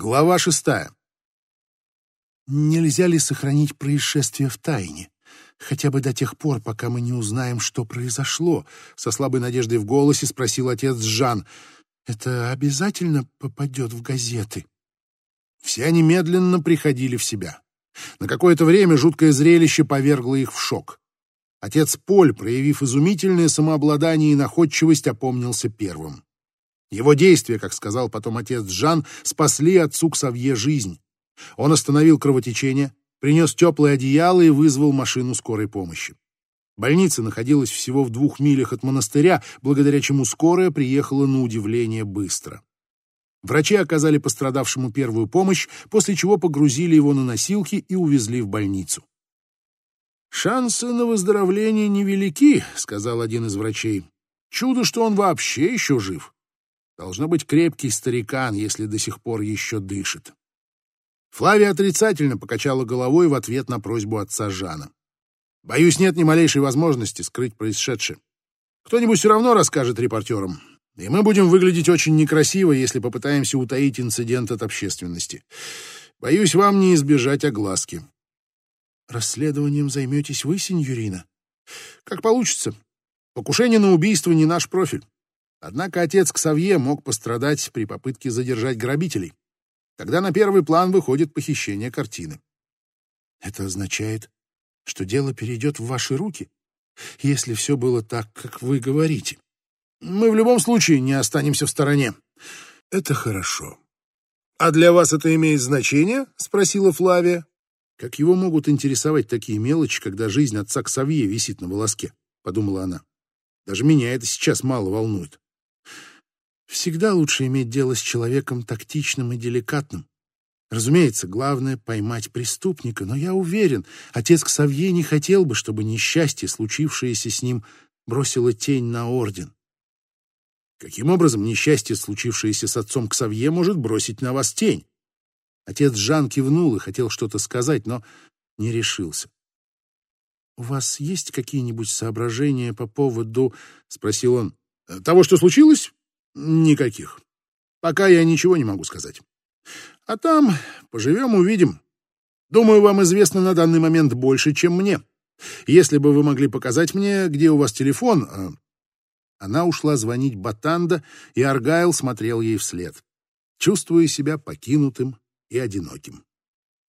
Глава шестая. Нельзя ли сохранить происшествие в тайне? Хотя бы до тех пор, пока мы не узнаем, что произошло, со слабой надеждой в голосе спросил отец Жан. Это обязательно попадет в газеты. Все они медленно приходили в себя. На какое-то время жуткое зрелище повергло их в шок. Отец Поль, проявив изумительное самообладание и находчивость, опомнился первым. Его действия, как сказал потом отец Жан, спасли отцу Ксавье жизнь. Он остановил кровотечение, принес теплое одеяло и вызвал машину скорой помощи. Больница находилась всего в двух милях от монастыря, благодаря чему скорая приехала на удивление быстро. Врачи оказали пострадавшему первую помощь, после чего погрузили его на носилки и увезли в больницу. «Шансы на выздоровление невелики», — сказал один из врачей. «Чудо, что он вообще еще жив». Должно быть крепкий старикан, если до сих пор еще дышит. Флавия отрицательно покачала головой в ответ на просьбу отца Жана. Боюсь, нет ни малейшей возможности скрыть происшедшее. Кто-нибудь все равно расскажет репортерам, и мы будем выглядеть очень некрасиво, если попытаемся утаить инцидент от общественности. Боюсь, вам не избежать огласки. Расследованием займетесь вы, сеньорина? Как получится. Покушение на убийство не наш профиль. Однако отец Ксавье мог пострадать при попытке задержать грабителей. Тогда на первый план выходит похищение картины. Это означает, что дело перейдет в ваши руки, если все было так, как вы говорите. Мы в любом случае не останемся в стороне. Это хорошо. А для вас это имеет значение? Спросила Флавия. Как его могут интересовать такие мелочи, когда жизнь отца Ксавье висит на волоске? Подумала она. Даже меня это сейчас мало волнует. Всегда лучше иметь дело с человеком тактичным и деликатным. Разумеется, главное — поймать преступника, но я уверен, отец Ксавье не хотел бы, чтобы несчастье, случившееся с ним, бросило тень на орден. Каким образом несчастье, случившееся с отцом Ксавье, может бросить на вас тень? Отец Жан кивнул и хотел что-то сказать, но не решился. «У вас есть какие-нибудь соображения по поводу...» — спросил он. «Того, что случилось? Никаких. Пока я ничего не могу сказать. А там поживем, увидим. Думаю, вам известно на данный момент больше, чем мне. Если бы вы могли показать мне, где у вас телефон...» а, Она ушла звонить Батанда, и Аргайл смотрел ей вслед, чувствуя себя покинутым и одиноким.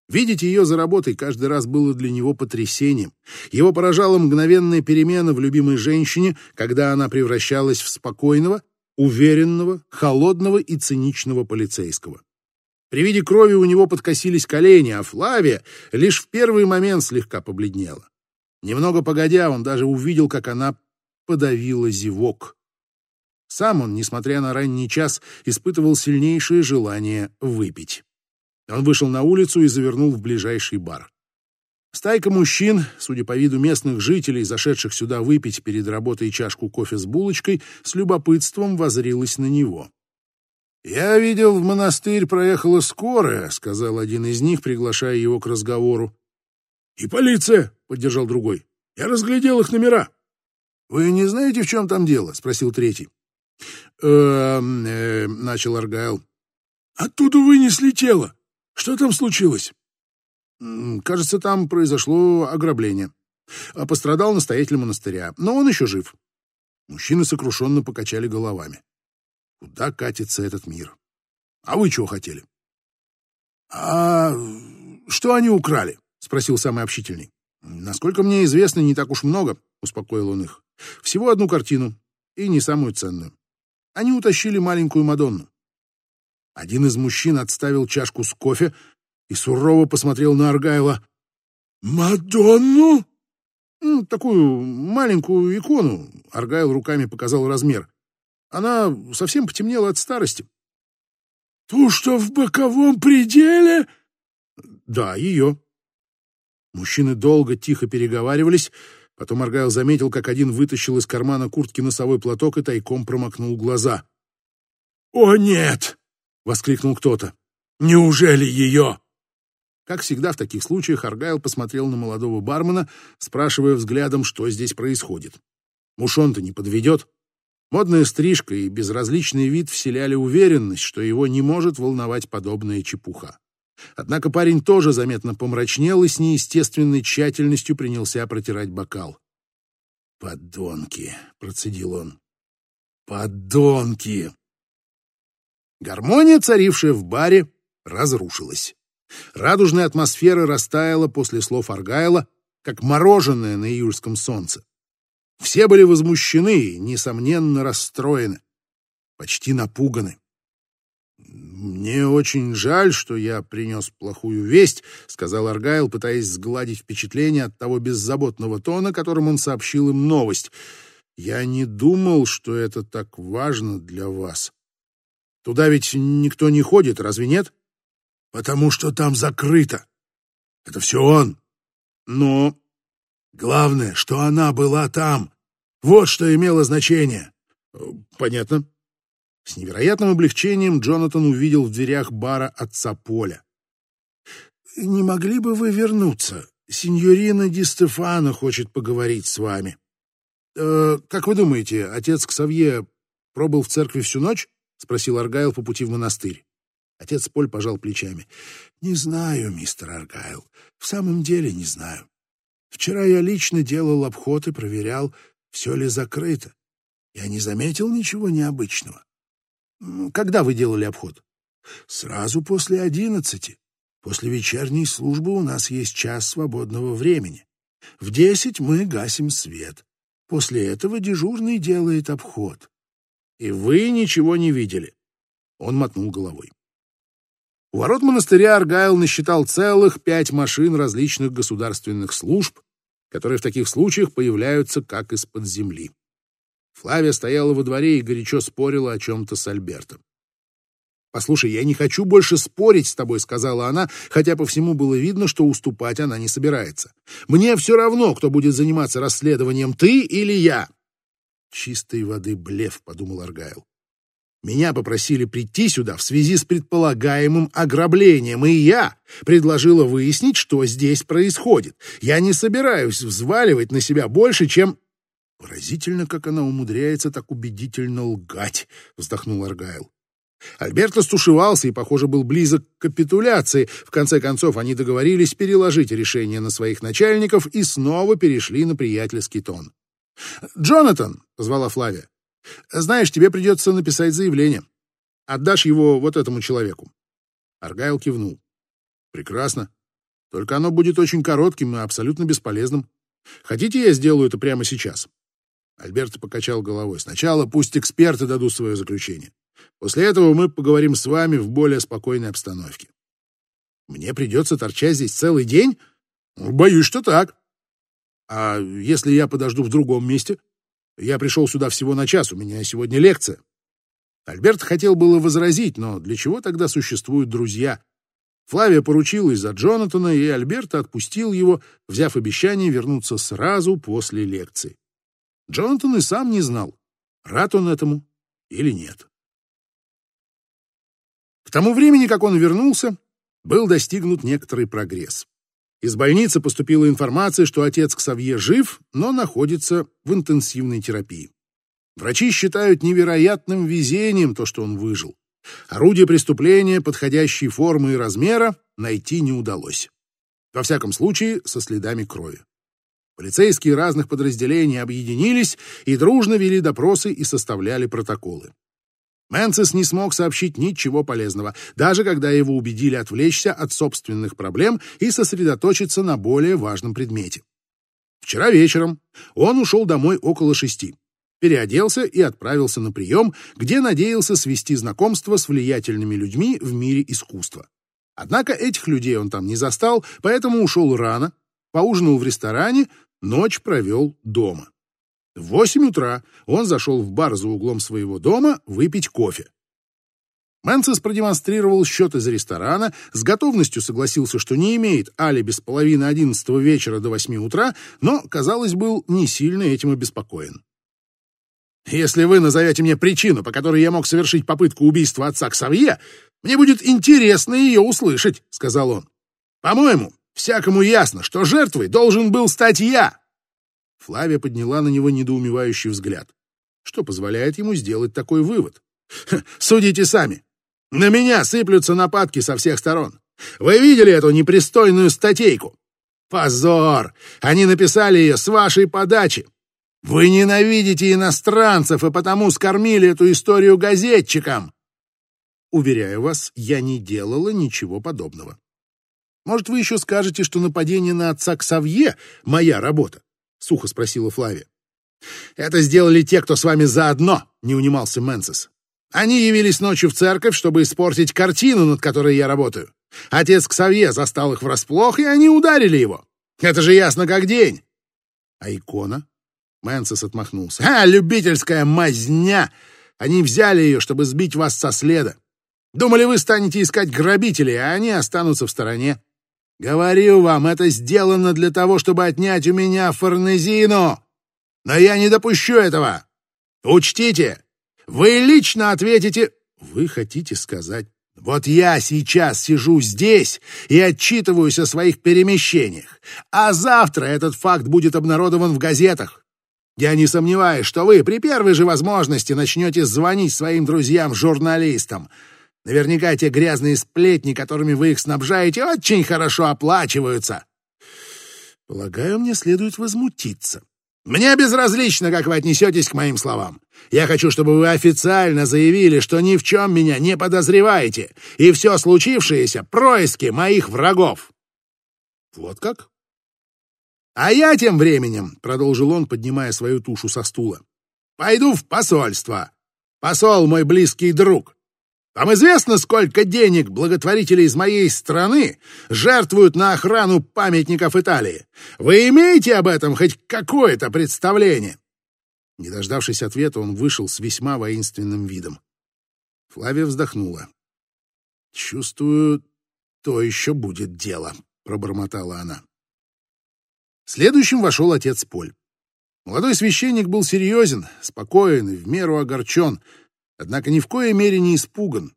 Видеть ее за работой каждый раз было для него потрясением. Его поражала мгновенная перемена в любимой женщине, когда она превращалась в спокойного, уверенного, холодного и циничного полицейского. При виде крови у него подкосились колени, а Флавия лишь в первый момент слегка побледнела. Немного погодя, он даже увидел, как она подавила зевок. Сам он, несмотря на ранний час, испытывал сильнейшее желание выпить. Он вышел на улицу и завернул в ближайший бар. Стайка мужчин, судя по виду местных жителей, зашедших сюда выпить перед работой чашку кофе с булочкой, с любопытством возрилась на него. «Я видел, в монастырь проехала скорая», — сказал один из них, приглашая его к разговору. «И полиция», — поддержал другой. «Я разглядел их номера». «Вы не знаете, в чем там дело?» — спросил третий. «Э-э-э», э, начал Аргайл. «Оттуда вынесли тело. Что там случилось?» Кажется, там произошло ограбление. А пострадал настоятель монастыря, но он еще жив. Мужчины сокрушенно покачали головами. Куда катится этот мир? А вы чего хотели? — А что они украли? — спросил самый общительный. — Насколько мне известно, не так уж много, — успокоил он их. — Всего одну картину, и не самую ценную. Они утащили маленькую Мадонну. Один из мужчин отставил чашку с кофе, и сурово посмотрел на Аргайла. «Мадонну?» «Такую маленькую икону», — Аргайл руками показал размер. «Она совсем потемнела от старости». «Ту, что в боковом пределе?» «Да, ее». Мужчины долго тихо переговаривались, потом Аргайл заметил, как один вытащил из кармана куртки носовой платок и тайком промокнул глаза. «О, нет!» — воскликнул кто-то. «Неужели ее?» Как всегда в таких случаях, Аргайл посмотрел на молодого бармена, спрашивая взглядом, что здесь происходит. Уж он-то не подведет. Модная стрижка и безразличный вид вселяли уверенность, что его не может волновать подобная чепуха. Однако парень тоже заметно помрачнел и с неестественной тщательностью принялся протирать бокал. «Подонки!» — процедил он. «Подонки!» Гармония, царившая в баре, разрушилась. Радужная атмосфера растаяла после слов Аргайла, как мороженое на июльском солнце. Все были возмущены и, несомненно, расстроены, почти напуганы. «Мне очень жаль, что я принес плохую весть», — сказал Аргайл, пытаясь сгладить впечатление от того беззаботного тона, которым он сообщил им новость. «Я не думал, что это так важно для вас. Туда ведь никто не ходит, разве нет?» «Потому что там закрыто. Это все он. Но главное, что она была там. Вот что имело значение». «Понятно», с невероятным облегчением Джонатан увидел в дверях бара отца Поля. «Не могли бы вы вернуться? Синьорина Ди Стефано хочет поговорить с вами». «Э, «Как вы думаете, отец Ксавье пробыл в церкви всю ночь?» — спросил Аргайл по пути в монастырь. Отец Поль пожал плечами. «Не знаю, мистер Аргайл. В самом деле не знаю. Вчера я лично делал обход и проверял, все ли закрыто. Я не заметил ничего необычного. Когда вы делали обход? Сразу после одиннадцати. После вечерней службы у нас есть час свободного времени. В десять мы гасим свет. После этого дежурный делает обход. И вы ничего не видели? Он мотнул головой. У ворот монастыря Аргайл насчитал целых пять машин различных государственных служб, которые в таких случаях появляются как из-под земли. Флавия стояла во дворе и горячо спорила о чем-то с Альбертом. «Послушай, я не хочу больше спорить с тобой», — сказала она, хотя по всему было видно, что уступать она не собирается. «Мне все равно, кто будет заниматься расследованием, ты или я». «Чистой воды блеф», — подумал Аргайл. «Меня попросили прийти сюда в связи с предполагаемым ограблением, и я предложила выяснить, что здесь происходит. Я не собираюсь взваливать на себя больше, чем...» Поразительно, как она умудряется так убедительно лгать, вздохнул Аргайл. Альберто стушевался и, похоже, был близок к капитуляции. В конце концов, они договорились переложить решение на своих начальников и снова перешли на приятельский тон. «Джонатан!» — позвала Флавия. «Знаешь, тебе придется написать заявление. Отдашь его вот этому человеку». Аргайл кивнул. «Прекрасно. Только оно будет очень коротким и абсолютно бесполезным. Хотите, я сделаю это прямо сейчас?» Альберто покачал головой. «Сначала пусть эксперты дадут свое заключение. После этого мы поговорим с вами в более спокойной обстановке. Мне придется торчать здесь целый день? Боюсь, что так. А если я подожду в другом месте? Я пришел сюда всего на час, у меня сегодня лекция». Альберт хотел было возразить, но для чего тогда существуют друзья? Флавия поручилась за Джонатана, и Альберта отпустил его, взяв обещание вернуться сразу после лекции. Джонатан и сам не знал, рад он этому или нет. К тому времени, как он вернулся, был достигнут некоторый прогресс. Из больницы поступила информация, что отец Ксавье жив, но находится в интенсивной терапии. Врачи считают невероятным везением то, что он выжил. Орудие преступления, подходящей формы и размера, найти не удалось. Во всяком случае, со следами крови. Полицейские разных подразделений объединились и дружно вели допросы и составляли протоколы. Мэнсис не смог сообщить ничего полезного, даже когда его убедили отвлечься от собственных проблем и сосредоточиться на более важном предмете. Вчера вечером он ушел домой около шести, переоделся и отправился на прием, где надеялся свести знакомство с влиятельными людьми в мире искусства. Однако этих людей он там не застал, поэтому ушел рано, поужинал в ресторане, Ночь провел дома. В восемь утра он зашел в бар за углом своего дома выпить кофе. Мэнсис продемонстрировал счет из ресторана, с готовностью согласился, что не имеет алиби с половины одиннадцатого вечера до восьми утра, но, казалось, был не сильно этим обеспокоен. «Если вы назовете мне причину, по которой я мог совершить попытку убийства отца Ксавье, мне будет интересно ее услышать», — сказал он. «По-моему, Всякому ясно, что жертвой должен был стать я. Флавия подняла на него недоумевающий взгляд. что позволяет ему сделать такой вывод. Судите сами. На меня сыплются нападки со всех сторон. Вы видели эту непристойную статейку? Позор! Они написали ее с вашей подачи. Вы ненавидите иностранцев и потому скормили эту историю газетчикам. Уверяю вас, я не делала ничего подобного. Может, вы еще скажете, что нападение на отца Ксавье — моя работа? — сухо спросила Флавия. «Это сделали те, кто с вами заодно», — не унимался Мэнсис. «Они явились ночью в церковь, чтобы испортить картину, над которой я работаю. Отец Ксавье застал их врасплох, и они ударили его. Это же ясно как день». «А икона?» Мэнсис отмахнулся. «А, любительская мазня! Они взяли ее, чтобы сбить вас со следа. Думали, вы станете искать грабителей, а они останутся в стороне. Говорю вам, это сделано для того, чтобы отнять у меня форнезину. Но я не допущу этого. Учтите, вы лично ответите... Вы хотите сказать, вот я сейчас сижу здесь и отчитываюсь о своих перемещениях, а завтра этот факт будет обнародован в газетах. Я не сомневаюсь, что вы при первой же возможности начнете звонить своим друзьям-журналистам. Наверняка те грязные сплетни, которыми вы их снабжаете, очень хорошо оплачиваются. Полагаю, мне следует возмутиться. Мне безразлично, как вы отнесетесь к моим словам. Я хочу, чтобы вы официально заявили, что ни в чем меня не подозреваете, и все случившееся — происки моих врагов. Вот как? А я тем временем, — продолжил он, поднимая свою тушу со стула, — пойду в посольство. Посол мой близкий друг. Вам известно, сколько денег благотворители из моей страны жертвуют на охрану памятников Италии? Вы имеете об этом хоть какое-то представление?» Не дождавшись ответа, он вышел с весьма воинственным видом. Флавия вздохнула. «Чувствую, то еще будет дело», — пробормотала она. Следующим вошел отец Поль. Молодой священник был серьезен, спокоен и в меру огорчен — однако ни в коей мере не испуган.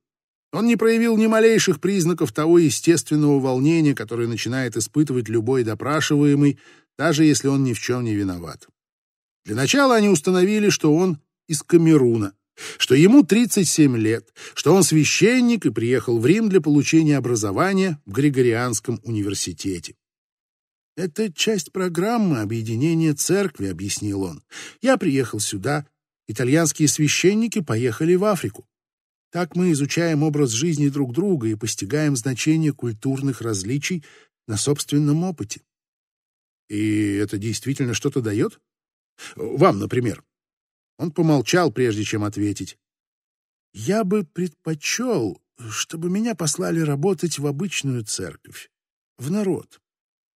Он не проявил ни малейших признаков того естественного волнения, которое начинает испытывать любой допрашиваемый, даже если он ни в чем не виноват. Для начала они установили, что он из Камеруна, что ему 37 лет, что он священник и приехал в Рим для получения образования в Григорианском университете. «Это часть программы объединения церкви», — объяснил он. «Я приехал сюда, итальянские священники поехали в Африку. Так мы изучаем образ жизни друг друга и постигаем значение культурных различий на собственном опыте. И это действительно что-то дает? Вам, например. Он помолчал, прежде чем ответить. Я бы предпочел, чтобы меня послали работать в обычную церковь, в народ.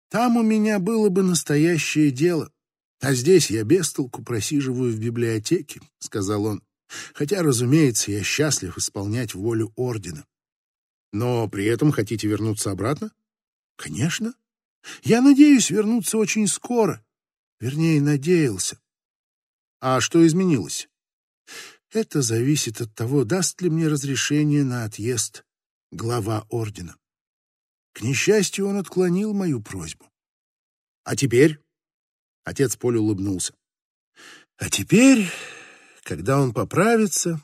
Там у меня было бы настоящее дело. «А здесь я без толку просиживаю в библиотеке», — сказал он. «Хотя, разумеется, я счастлив исполнять волю ордена». «Но при этом хотите вернуться обратно?» «Конечно. Я надеюсь вернуться очень скоро. Вернее, надеялся». «А что изменилось?» «Это зависит от того, даст ли мне разрешение на отъезд глава ордена». К несчастью, он отклонил мою просьбу. «А теперь?» Отец Поль улыбнулся. А теперь, когда он поправится,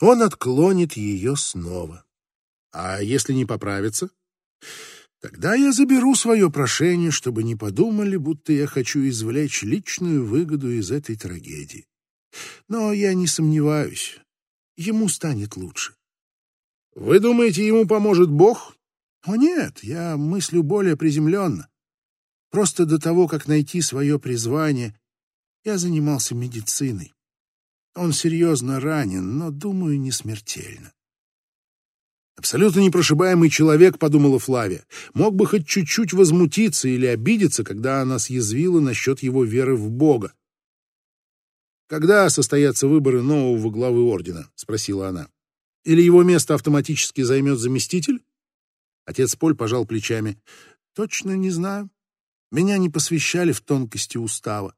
он отклонит ее снова. А если не поправится? Тогда я заберу свое прошение, чтобы не подумали, будто я хочу извлечь личную выгоду из этой трагедии. Но я не сомневаюсь, ему станет лучше. Вы думаете, ему поможет Бог? О нет, я мыслю более приземленно. Просто до того, как найти свое призвание, я занимался медициной. Он серьезно ранен, но, думаю, не смертельно. Абсолютно непрошибаемый человек, подумала Флавия, мог бы хоть чуть-чуть возмутиться или обидеться, когда она съязвила насчет его веры в Бога. «Когда состоятся выборы нового главы ордена?» — спросила она. «Или его место автоматически займет заместитель?» Отец Поль пожал плечами. «Точно не знаю. Меня не посвящали в тонкости устава,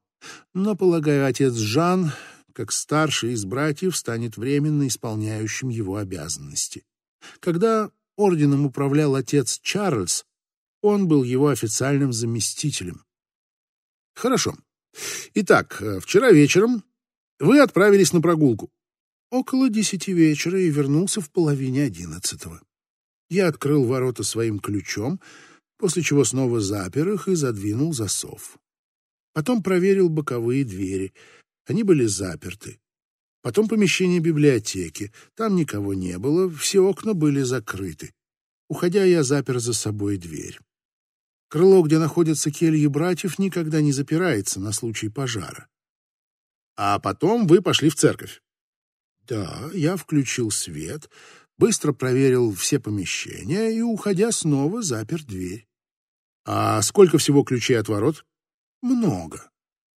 но, полагаю, отец Жан, как старший из братьев, станет временно исполняющим его обязанности. Когда орденом управлял отец Чарльз, он был его официальным заместителем. Хорошо. Итак, вчера вечером Вы отправились на прогулку. Около десяти вечера и вернулся в половине одиннадцатого. Я открыл ворота своим ключом, после чего снова запер их и задвинул засов. Потом проверил боковые двери. Они были заперты. Потом помещение библиотеки. Там никого не было, все окна были закрыты. Уходя, я запер за собой дверь. Крыло, где находятся кельи братьев, никогда не запирается на случай пожара. А потом вы пошли в церковь. Да, я включил свет, быстро проверил все помещения и, уходя, снова запер дверь. А сколько всего ключей от ворот? Много.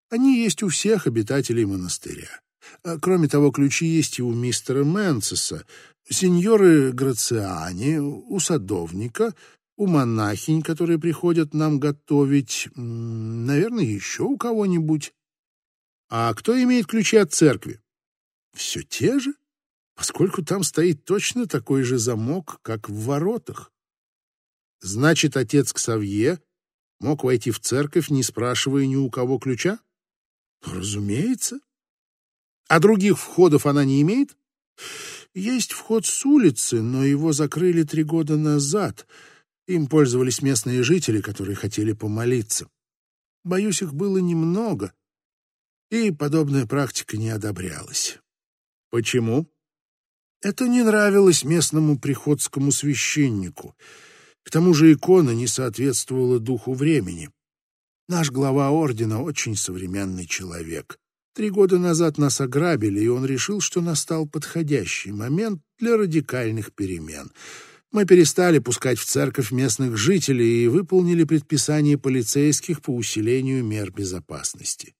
Они есть у всех обитателей монастыря. А, кроме того, ключи есть и у мистера Мэнсеса, сеньоры Грациани, у садовника, у монахинь, которые приходят нам готовить, наверное, еще у кого-нибудь. А кто имеет ключи от церкви? Все те же, поскольку там стоит точно такой же замок, как в воротах. Значит, отец Ксавье мог войти в церковь, не спрашивая ни у кого ключа? Разумеется. А других входов она не имеет? Есть вход с улицы, но его закрыли три года назад. Им пользовались местные жители, которые хотели помолиться. Боюсь, их было немного, и подобная практика не одобрялась. Почему? Это не нравилось местному приходскому священнику. К тому же икона не соответствовала духу времени. Наш глава ордена очень современный человек. Три года назад нас ограбили, и он решил, что настал подходящий момент для радикальных перемен. Мы перестали пускать в церковь местных жителей и выполнили предписание полицейских по усилению мер безопасности.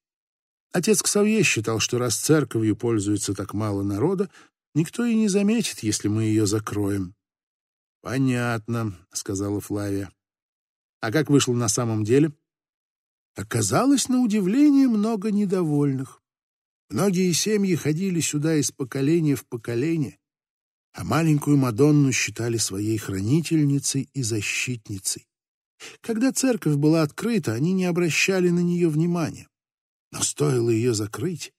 Отец Ксавье считал, что раз церковью пользуется так мало народа, никто и не заметит, если мы ее закроем. «Понятно», — сказала Флавия. «А как вышло на самом деле?» Оказалось, на удивление, много недовольных. Многие семьи ходили сюда из поколения в поколение, а маленькую Мадонну считали своей хранительницей и защитницей. Когда церковь была открыта, они не обращали на нее внимания. Но стоило ее закрыть,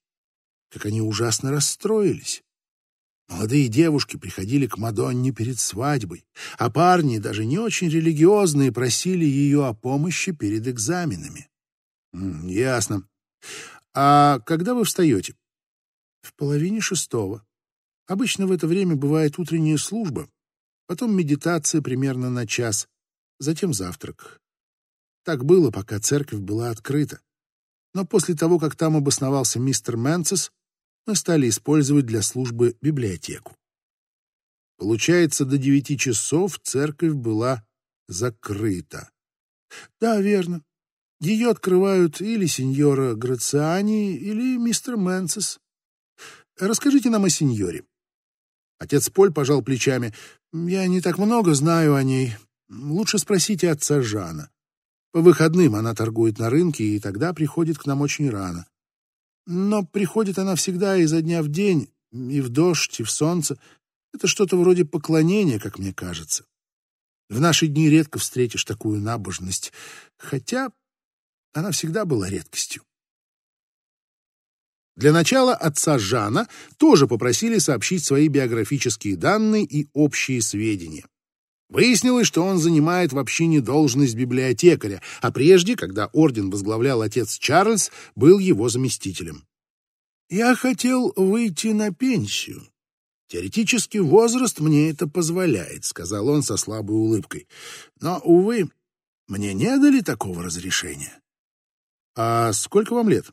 как они ужасно расстроились. Молодые девушки приходили к Мадонне перед свадьбой, а парни, даже не очень религиозные, просили ее о помощи перед экзаменами. «Ясно. А когда вы встаете? В половине шестого. Обычно в это время бывает утренняя служба, потом медитация примерно на час, затем завтрак. Так было, пока церковь была открыта. Но после того, как там обосновался мистер Мэнсис, мы стали использовать для службы библиотеку. Получается, до девяти часов церковь была закрыта. Да, верно. Ее открывают или сеньора Грациани, или мистер Мэнсис. Расскажите нам о сеньоре. Отец Поль пожал плечами. Я не так много знаю о ней. Лучше спросите отца Жана. По выходным она торгует на рынке, и тогда приходит к нам очень рано. Но приходит она всегда изо дня в день, и в дождь, и в солнце. Это что-то вроде поклонения, как мне кажется. В наши дни редко встретишь такую набожность, хотя она всегда была редкостью. Для начала отца Жана тоже попросили сообщить свои биографические данные и общие сведения. Выяснилось, что он занимает в общине должность библиотекаря, а прежде, когда орден возглавлял отец Чарльз, был его заместителем. «Я хотел выйти на пенсию. Теоретически возраст мне это позволяет», — сказал он со слабой улыбкой. «Но, увы, мне не дали такого разрешения. «А сколько вам лет?»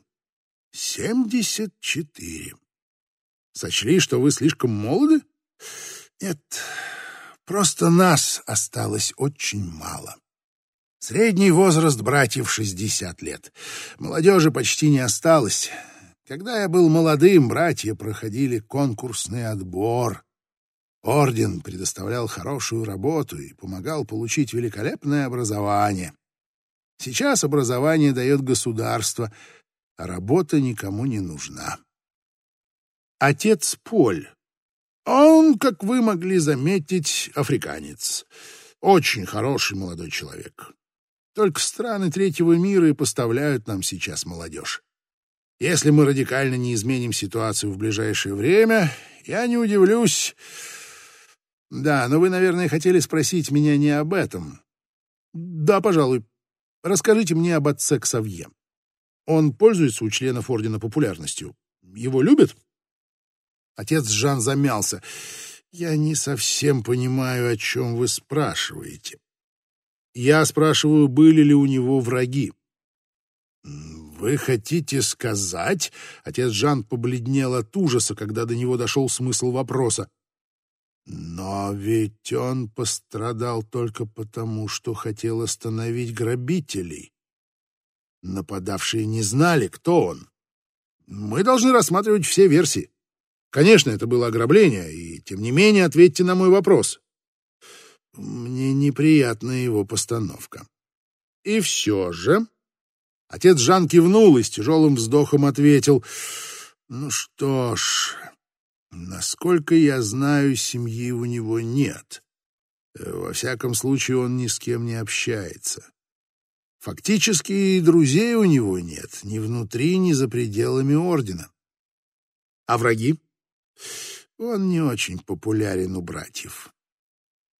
«Семьдесят четыре». «Сочли, что вы слишком молоды?» «Нет, просто нас осталось очень мало». Средний возраст братьев шестьдесят лет. Молодежи почти не осталось. Когда я был молодым, братья проходили конкурсный отбор. Орден предоставлял хорошую работу и помогал получить великолепное образование. Сейчас образование дает государство, а работа никому не нужна. Отец Поль. Он, как вы могли заметить, африканец. Очень хороший молодой человек. Только страны третьего мира и поставляют нам сейчас молодежь. Если мы радикально не изменим ситуацию в ближайшее время, я не удивлюсь. Да, но вы, наверное, хотели спросить меня не об этом. Да, пожалуй. Расскажите мне об отце Ксавье. Он пользуется у членов Ордена популярностью. Его любят? Отец Жан замялся. Я не совсем понимаю, о чем вы спрашиваете. Я спрашиваю, были ли у него враги. «Вы хотите сказать...» Отец Жан побледнел от ужаса, когда до него дошел смысл вопроса. «Но ведь он пострадал только потому, что хотел остановить грабителей. Нападавшие не знали, кто он. Мы должны рассматривать все версии. Конечно, это было ограбление, и тем не менее ответьте на мой вопрос. Мне неприятна его постановка. И все же... Отец Жан кивнул и с тяжелым вздохом ответил. Ну что ж, насколько я знаю, семьи у него нет. Во всяком случае, он ни с кем не общается. Фактически и друзей у него нет, ни внутри, ни за пределами ордена. А враги? Он не очень популярен у братьев.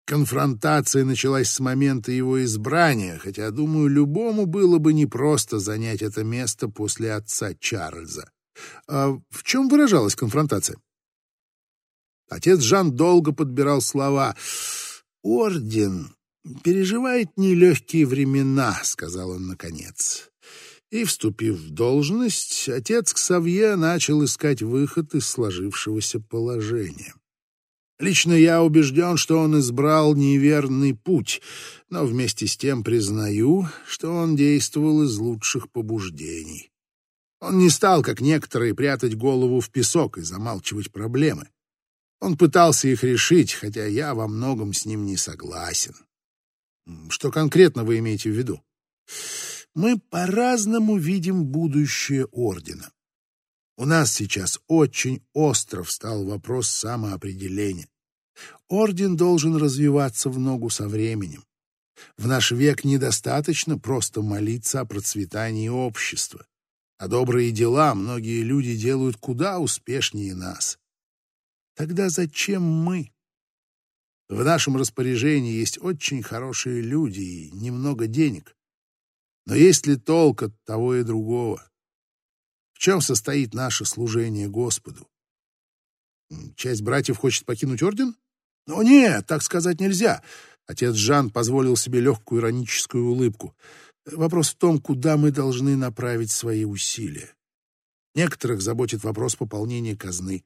Конфронтация началась с момента его избрания, хотя, думаю, любому было бы непросто занять это место после отца Чарльза. А в чем выражалась конфронтация? Отец Жан долго подбирал слова. «Орден переживает нелегкие времена», — сказал он наконец. И, вступив в должность, отец Ксавье начал искать выход из сложившегося положения. Лично я убежден, что он избрал неверный путь, но вместе с тем признаю, что он действовал из лучших побуждений. Он не стал, как некоторые, прятать голову в песок и замалчивать проблемы. Он пытался их решить, хотя я во многом с ним не согласен. Что конкретно вы имеете в виду? Мы по-разному видим будущее Ордена. У нас сейчас очень остро встал вопрос самоопределения. Орден должен развиваться в ногу со временем. В наш век недостаточно просто молиться о процветании общества. А добрые дела многие люди делают куда успешнее нас. Тогда зачем мы? В нашем распоряжении есть очень хорошие люди и немного денег. Но есть ли толк от того и другого? В чем состоит наше служение Господу? Часть братьев хочет покинуть орден? Но нет, так сказать нельзя. Отец Жан позволил себе легкую ироническую улыбку. Вопрос в том, куда мы должны направить свои усилия. Некоторых заботит вопрос пополнения казны.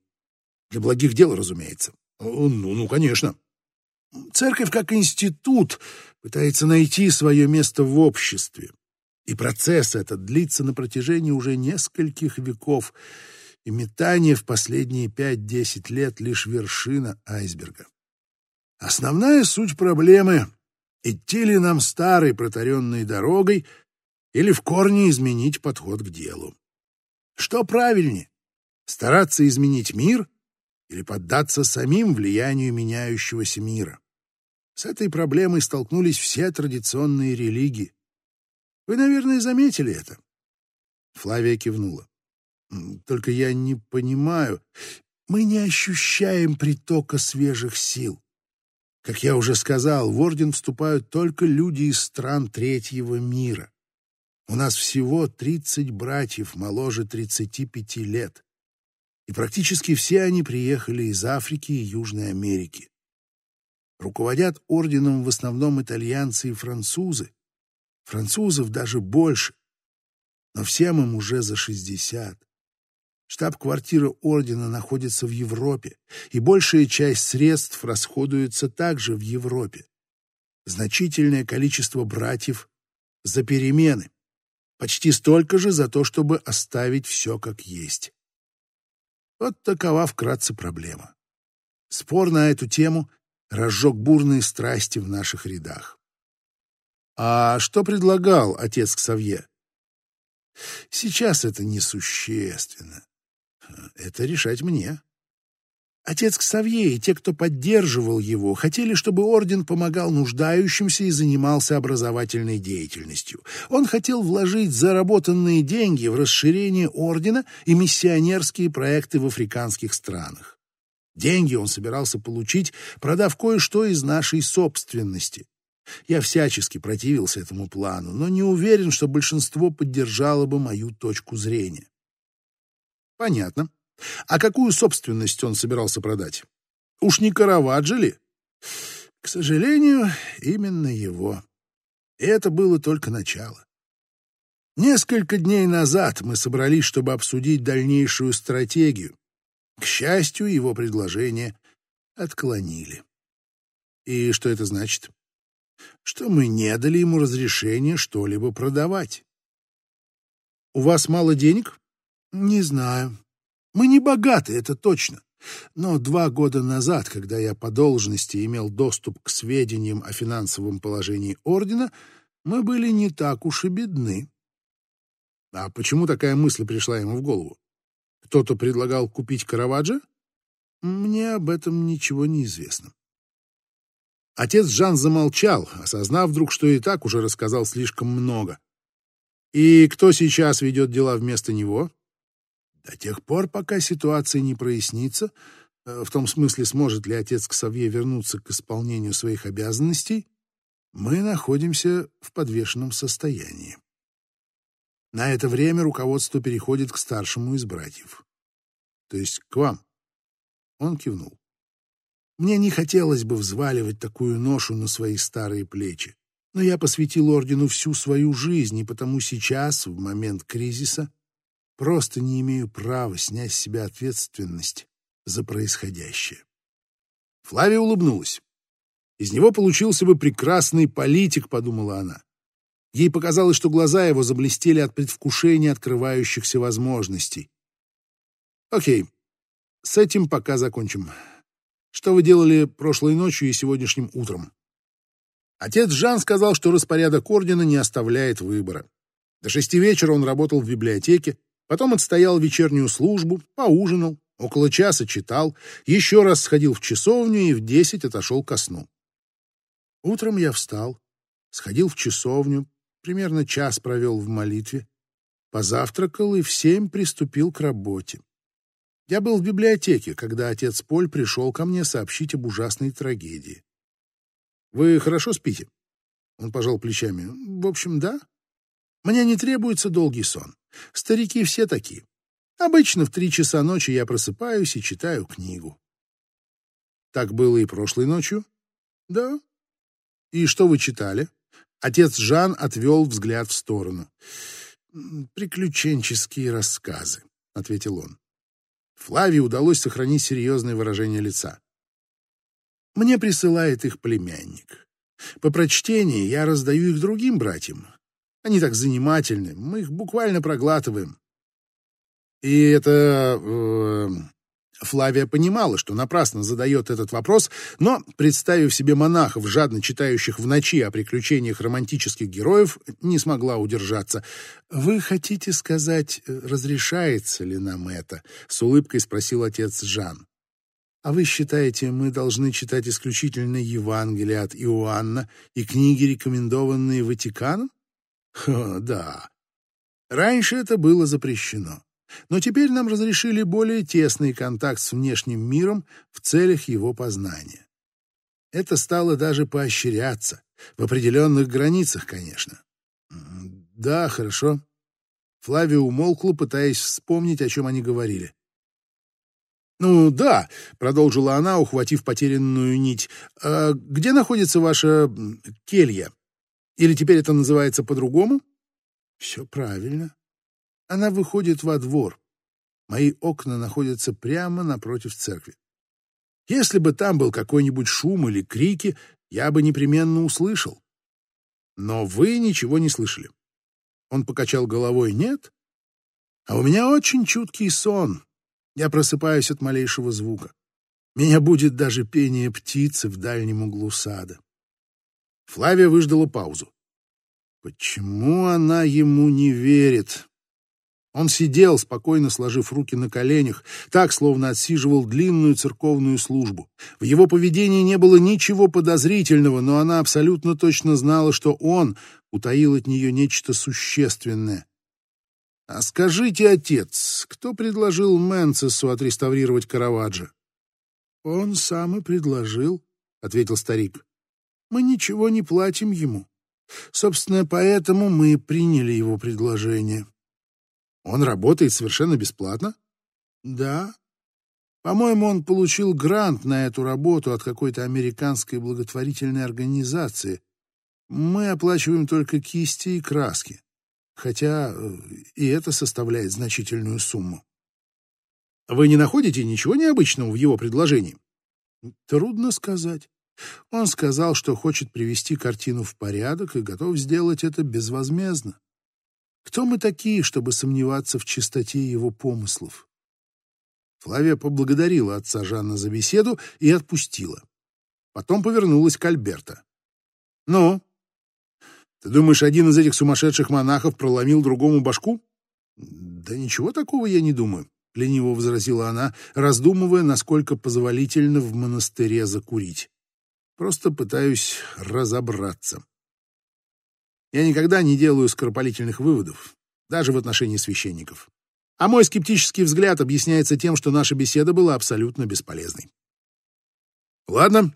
Для благих дел, разумеется. Ну, ну, конечно. Церковь как институт пытается найти свое место в обществе. И процесс этот длится на протяжении уже нескольких веков, и метание в последние пять-десять лет лишь вершина айсберга. Основная суть проблемы — идти ли нам старой протаренной дорогой или в корне изменить подход к делу. Что правильнее — стараться изменить мир или поддаться самим влиянию меняющегося мира? С этой проблемой столкнулись все традиционные религии, вы, наверное, заметили это. Флавия кивнула. Только я не понимаю. Мы не ощущаем притока свежих сил. Как я уже сказал, в орден вступают только люди из стран третьего мира. У нас всего 30 братьев моложе 35 лет. И практически все они приехали из Африки и Южной Америки. Руководят орденом в основном итальянцы и французы, Французов даже больше. Но всем им уже за шестьдесят. Штаб-квартира ордена находится в Европе, и большая часть средств расходуется также в Европе. Значительное количество братьев за перемены, почти столько же за то, чтобы оставить все как есть. Вот такова вкратце проблема. Спор на эту тему разжег бурные страсти в наших рядах. А что предлагал отец Ксавье? Сейчас это несущественно. Это решать мне. Отец Ксавье и те, кто поддерживал его, хотели, чтобы орден помогал нуждающимся и занимался образовательной деятельностью. Он хотел вложить заработанные деньги в расширение ордена и миссионерские проекты в африканских странах. Деньги он собирался получить, продав кое-что из нашей собственности. Я всячески противился этому плану, но не уверен, что большинство поддержало бы мою точку зрения. Понятно. А какую собственность он собирался продать? Уж не Караваджо ли? К сожалению, именно его. И это было только начало. Несколько дней назад мы собрались, чтобы обсудить дальнейшую стратегию. К счастью, его предложение отклонили. И что это значит? Что мы не дали ему разрешения что-либо продавать. У вас мало денег? Не знаю. Мы не богаты, это точно. Но два года назад, когда я по должности имел доступ к сведениям о финансовом положении ордена, мы были не так уж и бедны. А почему такая мысль пришла ему в голову? Кто-то предлагал купить Караваджо? Мне об этом ничего не известно. Отец Жан замолчал, осознав вдруг, что и так уже рассказал слишком много. И кто сейчас ведет дела вместо него? До тех пор, пока ситуация не прояснится, э, в том смысле, сможет ли отец Ксавье вернуться к исполнению своих обязанностей, мы находимся в подвешенном состоянии. На это время руководство переходит к старшему из братьев. То есть к вам. Он кивнул. Мне не хотелось бы взваливать такую ношу на свои старые плечи, но я посвятил ордену всю свою жизнь, и потому сейчас, в момент кризиса, Просто не имею права снять с себя ответственность за происходящее. Флавия улыбнулась. Из него получился бы прекрасный политик, подумала она. Ей показалось, что глаза его заблестели от предвкушения открывающихся возможностей. Окей, с этим пока закончим. Что вы делали прошлой ночью и сегодняшним утром? Отец Жан сказал, что распорядок ордена не оставляет выбора. До шести вечера он работал в библиотеке, Потом отстоял вечернюю службу, поужинал, около часа читал, еще раз сходил в часовню и в десять отошел ко сну. Утром я встал, сходил в часовню, примерно час провел в молитве, позавтракал и в семь приступил к работе. Я был в библиотеке, когда отец Поль пришел ко мне сообщить об ужасной трагедии. «Вы хорошо спите?» Он пожал плечами. «В общем, да. Мне не требуется долгий сон. Старики все такие. Обычно в три часа ночи я просыпаюсь и читаю книгу. Так было и прошлой ночью? Да. И что вы читали? Отец Жан отвел взгляд в сторону. «Приключенческие рассказы», — ответил он. Флавии удалось сохранить серьезное выражение лица. «Мне присылает их племянник. По прочтении я раздаю их другим братьям, они так занимательны, мы их буквально проглатываем. И это... Э, Флавия понимала, что напрасно задает этот вопрос, но, представив себе монахов, жадно читающих в ночи о приключениях романтических героев, не смогла удержаться. «Вы хотите сказать, разрешается ли нам это?» — с улыбкой спросил отец Жан. «А вы считаете, мы должны читать исключительно Евангелие от Иоанна и книги, рекомендованные Ватиканом?» Да. Раньше это было запрещено. Но теперь нам разрешили более тесный контакт с внешним миром в целях его познания. Это стало даже поощряться, в определенных границах, конечно. Да, хорошо. Флавия умолкла, пытаясь вспомнить, о чем они говорили. «Ну да», — продолжила она, ухватив потерянную нить, «а где находится ваша келья?» Или теперь это называется по-другому? Все правильно. Она выходит во двор. Мои окна находятся прямо напротив церкви. Если бы там был какой-нибудь шум или крики, я бы непременно услышал. Но вы ничего не слышали. Он покачал головой. Нет. А у меня очень чуткий сон. Я просыпаюсь от малейшего звука. Меня будет даже пение птицы в дальнем углу сада. Флавия выждала паузу. Почему она ему не верит? Он сидел, спокойно сложив руки на коленях, так, словно отсиживал длинную церковную службу. В его поведении не было ничего подозрительного, но она абсолютно точно знала, что он утаил от нее нечто существенное. «А скажите, отец, кто предложил Мэнцесу отреставрировать Караваджо?» «Он сам и предложил», — ответил старик. «Мы ничего не платим ему. Собственно, поэтому мы приняли его предложение». Он работает совершенно бесплатно? Да. По-моему, он получил грант на эту работу от какой-то американской благотворительной организации. Мы оплачиваем только кисти и краски, хотя э, и это составляет значительную сумму. Вы не находите ничего необычного в его предложении? Трудно сказать. Он сказал, что хочет привести картину в порядок и готов сделать это безвозмездно. Кто мы такие, чтобы сомневаться в чистоте его помыслов? Флавия поблагодарила отца Жанна за беседу и отпустила. Потом повернулась к Альберто. «Ну, ты думаешь, один из этих сумасшедших монахов проломил другому башку?» «Да ничего такого я не думаю», — лениво возразила она, раздумывая, насколько позволительно в монастыре закурить. «Просто пытаюсь разобраться». Я никогда не делаю скоропалительных выводов, даже в отношении священников. А мой скептический взгляд объясняется тем, что наша беседа была абсолютно бесполезной. Ладно.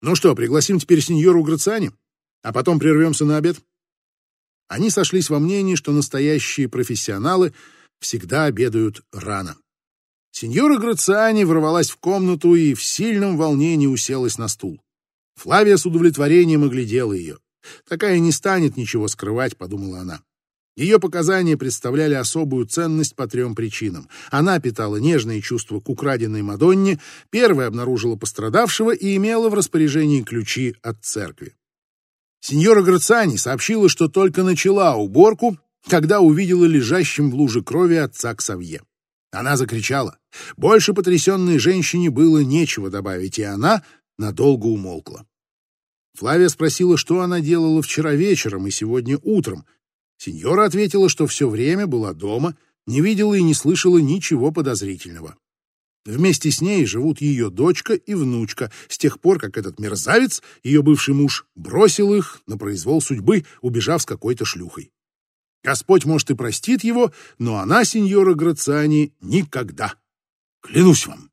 Ну что, пригласим теперь сеньору Грациани, а потом прервемся на обед? Они сошлись во мнении, что настоящие профессионалы всегда обедают рано. Сеньора Грациани ворвалась в комнату и в сильном волнении уселась на стул. Флавия с удовлетворением оглядела ее. Такая не станет ничего скрывать, подумала она. Ее показания представляли особую ценность по трем причинам. Она питала нежные чувства к украденной Мадонне, первая обнаружила пострадавшего и имела в распоряжении ключи от церкви. Сеньора Грацани сообщила, что только начала уборку, когда увидела лежащим в луже крови отца Ксавье. Она закричала. Больше потрясенной женщине было нечего добавить, и она надолго умолкла. Флавия спросила, что она делала вчера вечером и сегодня утром. Сеньора ответила, что все время была дома, не видела и не слышала ничего подозрительного. Вместе с ней живут ее дочка и внучка, с тех пор, как этот мерзавец, ее бывший муж, бросил их на произвол судьбы, убежав с какой-то шлюхой. Господь, может, и простит его, но она, сеньора Грациани, никогда. Клянусь вам.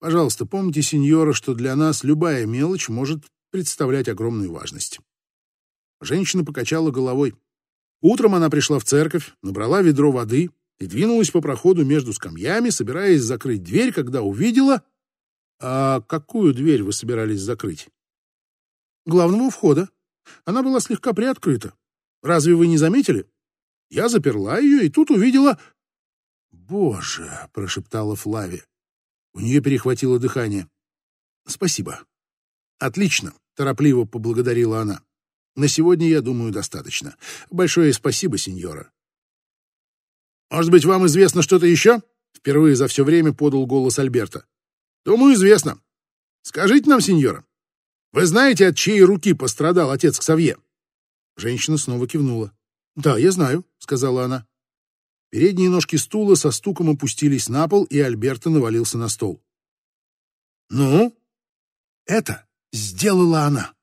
Пожалуйста, помните, сеньора, что для нас любая мелочь может представлять огромную важность. Женщина покачала головой. Утром она пришла в церковь, набрала ведро воды и двинулась по проходу между скамьями, собираясь закрыть дверь, когда увидела... А какую дверь вы собирались закрыть? Главного входа. Она была слегка приоткрыта. Разве вы не заметили? Я заперла ее и тут увидела... «Боже!» — прошептала Флавия. У нее перехватило дыхание. «Спасибо. Отлично. Торопливо поблагодарила она. На сегодня, я думаю, достаточно. Большое спасибо, сеньора. Может быть, вам известно что-то еще? Впервые за все время подал голос Альберта. Думаю, известно. Скажите нам, сеньора, вы знаете, от чьей руки пострадал отец Ксавье? Женщина снова кивнула. Да, я знаю, сказала она. Передние ножки стула со стуком опустились на пол, и Альберта навалился на стол. «Ну?» «Это сделала она.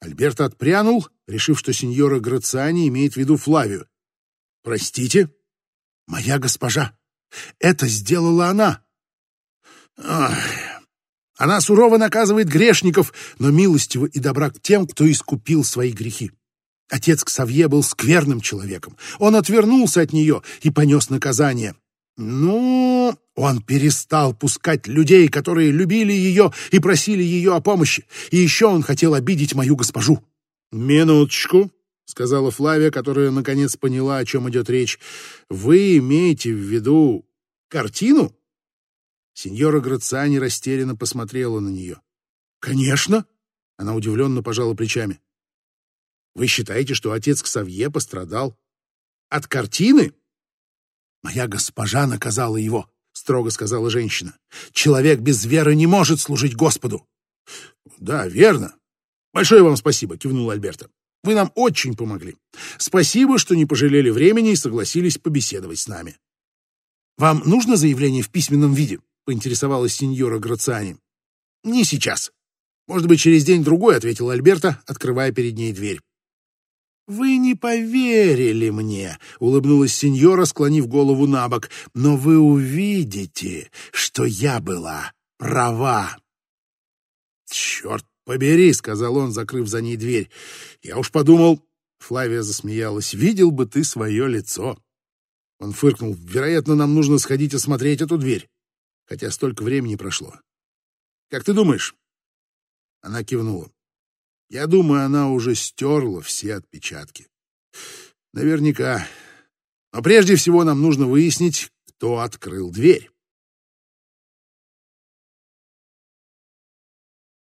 Альберто отпрянул, решив, что сеньора Грациани имеет в виду Флавию. «Простите?» «Моя госпожа, это сделала она!» Ах. Она сурово наказывает грешников, но милостиво и добра к тем, кто искупил свои грехи. Отец Ксавье был скверным человеком. Он отвернулся от нее и понес наказание. Ну, он перестал пускать людей, которые любили ее и просили ее о помощи. И еще он хотел обидеть мою госпожу. «Минуточку», — сказала Флавия, которая наконец поняла, о чем идет речь. «Вы имеете в виду картину?» Сеньора Грациани растерянно посмотрела на нее. «Конечно!» — она удивленно пожала плечами. «Вы считаете, что отец Ксавье пострадал от картины?» «Моя госпожа наказала его», — строго сказала женщина. «Человек без веры не может служить Господу». «Да, верно. Большое вам спасибо», — кивнул Альберто. Вы нам очень помогли. Спасибо, что не пожалели времени и согласились побеседовать с нами. Вам нужно заявление в письменном виде? поинтересовалась сеньора Грациани. Не сейчас. Может быть, через день-другой, ответил Альберта, открывая перед ней дверь. «Вы не поверили мне», — улыбнулась сеньора, склонив голову на бок, «но вы увидите, что я была права». «Черт побери», — сказал он, закрыв за ней дверь. «Я уж подумал...» — Флавия засмеялась. «Видел бы ты свое лицо». Он фыркнул. «Вероятно, нам нужно сходить осмотреть эту дверь, хотя столько времени прошло. Как ты думаешь?» Она кивнула. «Я думаю, она уже стерла все отпечатки. Наверняка. Но прежде всего нам нужно выяснить, кто открыл дверь».